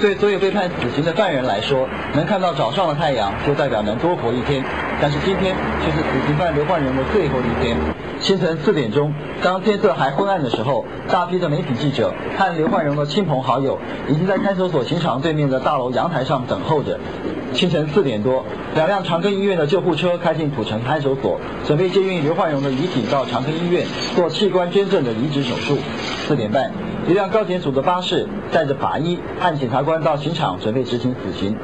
对所有被判死刑的犯人来说，能看到早上的太阳，就代表能多活一天。但是今天却是死刑犯刘焕荣的最后一天。清晨四点钟，当天色还昏暗的时候，大批的媒体记者和刘焕荣的亲朋好友已经在看守所刑场对面的大楼阳台上等候着。清晨四点多，两辆长庚医院的救护车开进土城看守所，准备接运刘焕荣的遗体到长庚医院做器官捐赠的移植手术。四点半，一辆高检组的巴士载着法医和检察官到刑场准备执行死刑。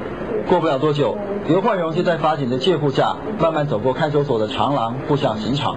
过不了多久，刘焕荣就在法警的介护下，慢慢走过看守所的长廊，步向刑场。